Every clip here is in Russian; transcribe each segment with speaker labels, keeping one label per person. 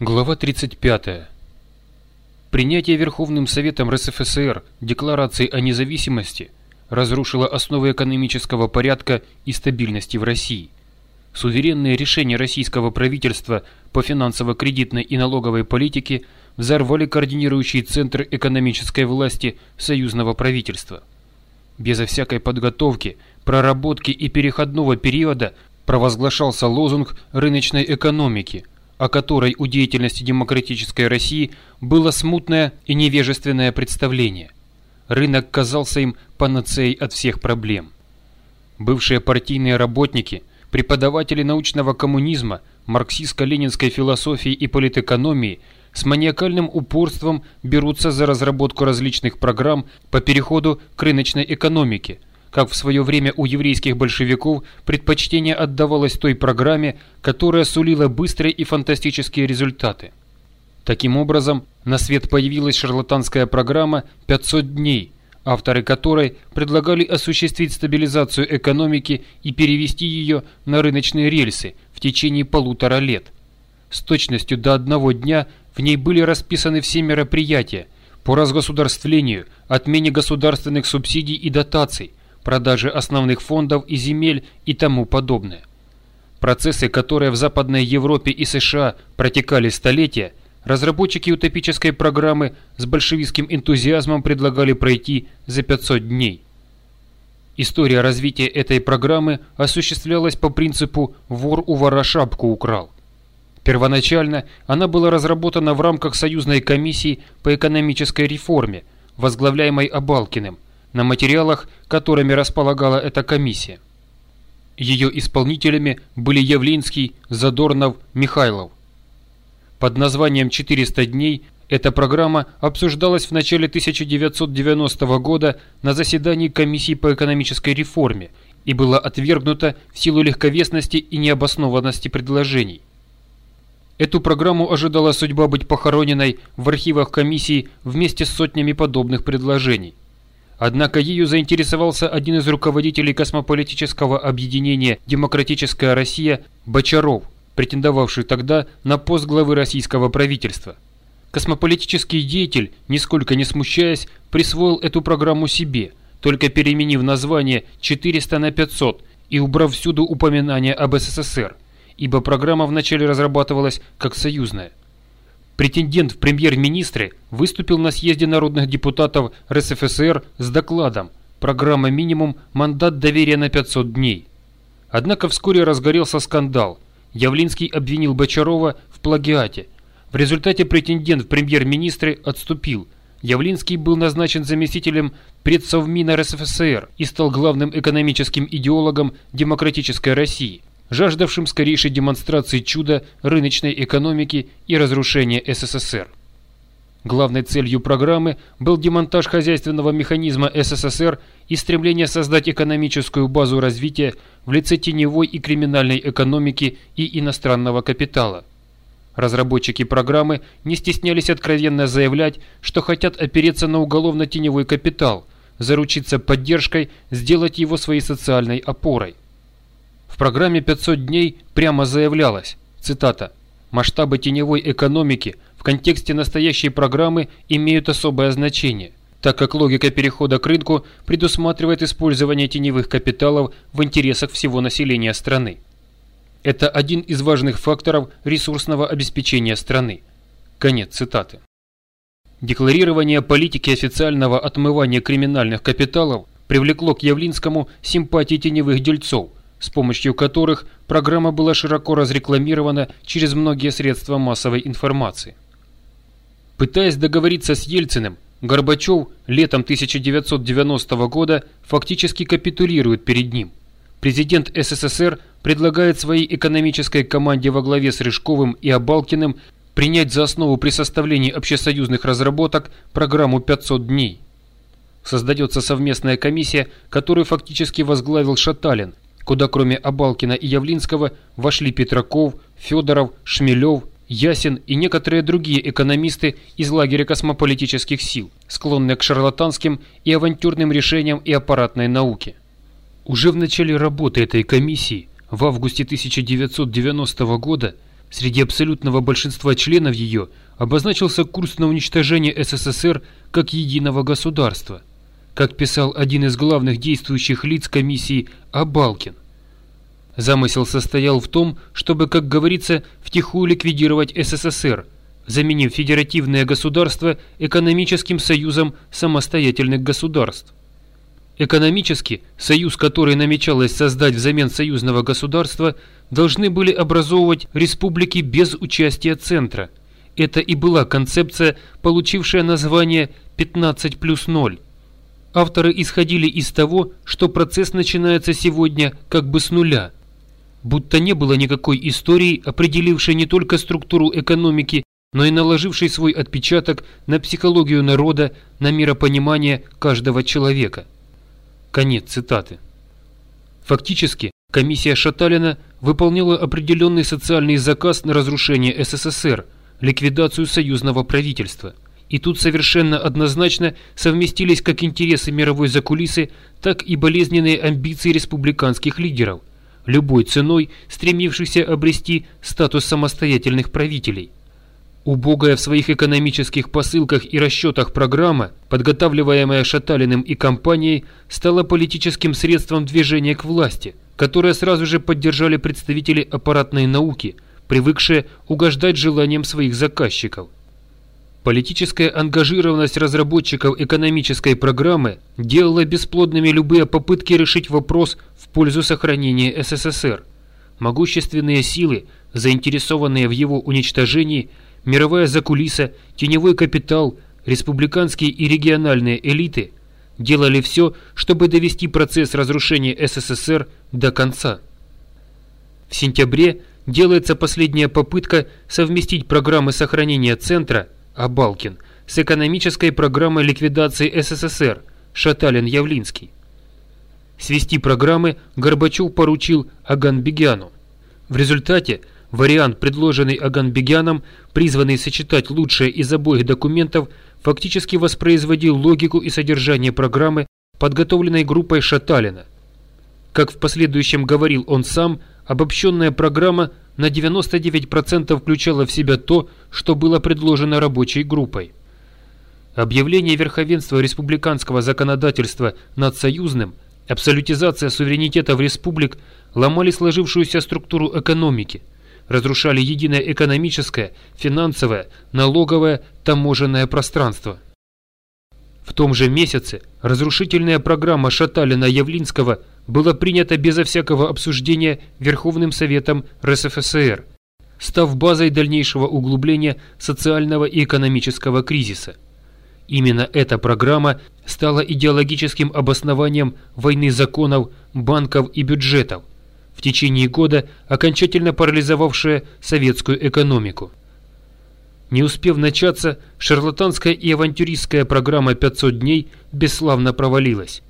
Speaker 1: Глава 35. Принятие Верховным Советом РСФСР Декларации о независимости разрушило основы экономического порядка и стабильности в России. Суверенные решения российского правительства по финансово-кредитной и налоговой политике взорвали координирующий центр экономической власти союзного правительства. Безо всякой подготовки, проработки и переходного периода провозглашался лозунг рыночной экономики – о которой у деятельности демократической России было смутное и невежественное представление. Рынок казался им панацеей от всех проблем. Бывшие партийные работники, преподаватели научного коммунизма, марксистско-ленинской философии и политэкономии с маниакальным упорством берутся за разработку различных программ по переходу к рыночной экономике – как в свое время у еврейских большевиков предпочтение отдавалось той программе, которая сулила быстрые и фантастические результаты. Таким образом, на свет появилась шарлатанская программа «500 дней», авторы которой предлагали осуществить стабилизацию экономики и перевести ее на рыночные рельсы в течение полутора лет. С точностью до одного дня в ней были расписаны все мероприятия по разгосударствлению, отмене государственных субсидий и дотаций, продажи основных фондов и земель и тому подобное. Процессы, которые в Западной Европе и США протекали столетия, разработчики утопической программы с большевистским энтузиазмом предлагали пройти за 500 дней. История развития этой программы осуществлялась по принципу «вор у вора шапку украл». Первоначально она была разработана в рамках Союзной комиссии по экономической реформе, возглавляемой Абалкиным – на материалах, которыми располагала эта комиссия. Ее исполнителями были Явлинский, Задорнов, Михайлов. Под названием «400 дней» эта программа обсуждалась в начале 1990 года на заседании комиссии по экономической реформе и была отвергнута в силу легковесности и необоснованности предложений. Эту программу ожидала судьба быть похороненной в архивах комиссии вместе с сотнями подобных предложений. Однако ею заинтересовался один из руководителей космополитического объединения «Демократическая Россия» Бочаров, претендовавший тогда на пост главы российского правительства. Космополитический деятель, нисколько не смущаясь, присвоил эту программу себе, только переменив название 400 на 500 и убрав всюду упоминание об СССР, ибо программа вначале разрабатывалась как союзная. Претендент в премьер-министры выступил на съезде народных депутатов РСФСР с докладом «Программа минимум. Мандат доверия на 500 дней». Однако вскоре разгорелся скандал. Явлинский обвинил Бочарова в плагиате. В результате претендент в премьер-министры отступил. Явлинский был назначен заместителем предсовмина РСФСР и стал главным экономическим идеологом демократической России жаждавшим скорейшей демонстрации чуда рыночной экономики и разрушения СССР. Главной целью программы был демонтаж хозяйственного механизма СССР и стремление создать экономическую базу развития в лице теневой и криминальной экономики и иностранного капитала. Разработчики программы не стеснялись откровенно заявлять, что хотят опереться на уголовно-теневой капитал, заручиться поддержкой, сделать его своей социальной опорой. В программе «500 дней» прямо заявлялось, цитата, «масштабы теневой экономики в контексте настоящей программы имеют особое значение, так как логика перехода к рынку предусматривает использование теневых капиталов в интересах всего населения страны. Это один из важных факторов ресурсного обеспечения страны». Конец цитаты. Декларирование политики официального отмывания криминальных капиталов привлекло к Явлинскому симпатии теневых дельцов – с помощью которых программа была широко разрекламирована через многие средства массовой информации. Пытаясь договориться с Ельциным, Горбачев летом 1990 года фактически капитулирует перед ним. Президент СССР предлагает своей экономической команде во главе с Рыжковым и Абалкиным принять за основу при составлении общесоюзных разработок программу «500 дней». Создается совместная комиссия, которую фактически возглавил Шаталин, куда кроме Абалкина и Явлинского вошли Петраков, Федоров, Шмелев, Ясин и некоторые другие экономисты из лагеря космополитических сил, склонные к шарлатанским и авантюрным решениям и аппаратной науке. Уже в начале работы этой комиссии, в августе 1990 года, Среди абсолютного большинства членов ее обозначился курс на уничтожение СССР как единого государства, как писал один из главных действующих лиц комиссии Абалкин. Замысел состоял в том, чтобы, как говорится, втихую ликвидировать СССР, заменив федеративное государство экономическим союзом самостоятельных государств. Экономически, союз, который намечалось создать взамен союзного государства, должны были образовывать республики без участия Центра. Это и была концепция, получившая название «15 плюс 0». Авторы исходили из того, что процесс начинается сегодня как бы с нуля. Будто не было никакой истории, определившей не только структуру экономики, но и наложившей свой отпечаток на психологию народа, на миропонимание каждого человека. Конец цитаты. Фактически, комиссия Шаталина выполняла определенный социальный заказ на разрушение СССР, ликвидацию союзного правительства. И тут совершенно однозначно совместились как интересы мировой закулисы, так и болезненные амбиции республиканских лидеров, любой ценой стремившихся обрести статус самостоятельных правителей. Убогая в своих экономических посылках и расчетах программа, подготавливаемая Шаталиным и компанией, стала политическим средством движения к власти, которое сразу же поддержали представители аппаратной науки, привыкшие угождать желаниям своих заказчиков. Политическая ангажированность разработчиков экономической программы делала бесплодными любые попытки решить вопрос в пользу сохранения СССР. Могущественные силы, заинтересованные в его уничтожении – мировая закулиса, теневой капитал, республиканские и региональные элиты делали все, чтобы довести процесс разрушения СССР до конца. В сентябре делается последняя попытка совместить программы сохранения центра Абалкин с экономической программой ликвидации СССР Шаталин-Явлинский. Свести программы Горбачев поручил Аганбегяну. В результате Вариант, предложенный Аганбегяном, призванный сочетать лучшее из обоих документов, фактически воспроизводил логику и содержание программы, подготовленной группой Шаталина. Как в последующем говорил он сам, обобщенная программа на 99% включала в себя то, что было предложено рабочей группой. Объявление верховенства республиканского законодательства над союзным, абсолютизация суверенитета в республик ломали сложившуюся структуру экономики – разрушали единое экономическое, финансовое, налоговое, таможенное пространство. В том же месяце разрушительная программа Шаталина-Явлинского была принята безо всякого обсуждения Верховным Советом РСФСР, став базой дальнейшего углубления социального и экономического кризиса. Именно эта программа стала идеологическим обоснованием войны законов, банков и бюджетов, в течение года окончательно парализовавшая советскую экономику. Не успев начаться, шарлатанская и авантюристская программа «500 дней» бесславно провалилась.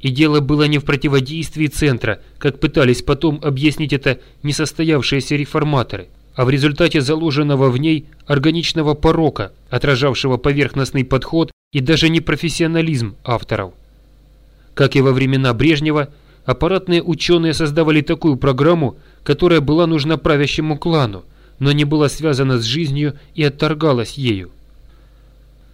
Speaker 1: И дело было не в противодействии Центра, как пытались потом объяснить это несостоявшиеся реформаторы, а в результате заложенного в ней органичного порока, отражавшего поверхностный подход и даже непрофессионализм авторов. Как и во времена Брежнева, аппаратные ученые создавали такую программу, которая была нужна правящему клану, но не была связана с жизнью и отторгалась ею.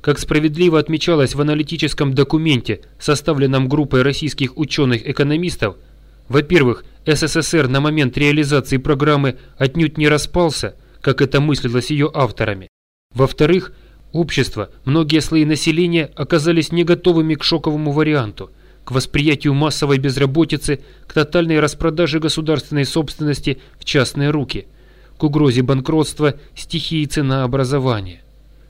Speaker 1: Как справедливо отмечалось в аналитическом документе, составленном группой российских ученых-экономистов, во-первых, СССР на момент реализации программы отнюдь не распался, как это мыслилось ее авторами. Во-вторых, общество, многие слои населения оказались не готовыми к шоковому варианту – к восприятию массовой безработицы, к тотальной распродаже государственной собственности в частные руки, к угрозе банкротства, стихии ценообразования.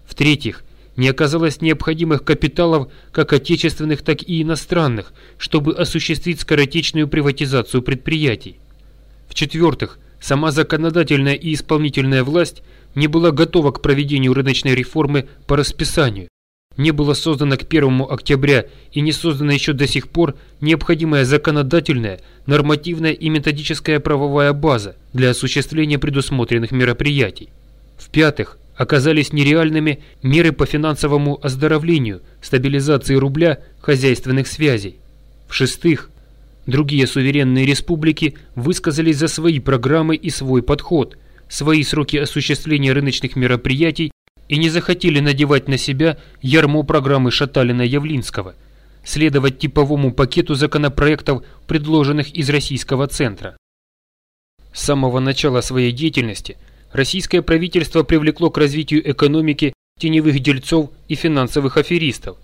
Speaker 1: В-третьих, не оказалось необходимых капиталов как отечественных, так и иностранных, чтобы осуществить скоротечную приватизацию предприятий. В-четвертых, сама законодательная и исполнительная власть не была готова к проведению рыночной реформы по расписанию, не было создано к 1 октября и не создана еще до сих пор необходимая законодательная, нормативная и методическая правовая база для осуществления предусмотренных мероприятий. В-пятых, оказались нереальными меры по финансовому оздоровлению, стабилизации рубля, хозяйственных связей. В-шестых, другие суверенные республики высказались за свои программы и свой подход, свои сроки осуществления рыночных мероприятий и не захотели надевать на себя ярмо программы Шаталина-Явлинского, следовать типовому пакету законопроектов, предложенных из Российского центра. С самого начала своей деятельности российское правительство привлекло к развитию экономики теневых дельцов и финансовых аферистов.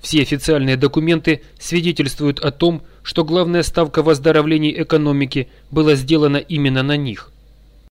Speaker 1: Все официальные документы свидетельствуют о том, что главная ставка в оздоровлении экономики была сделана именно на них.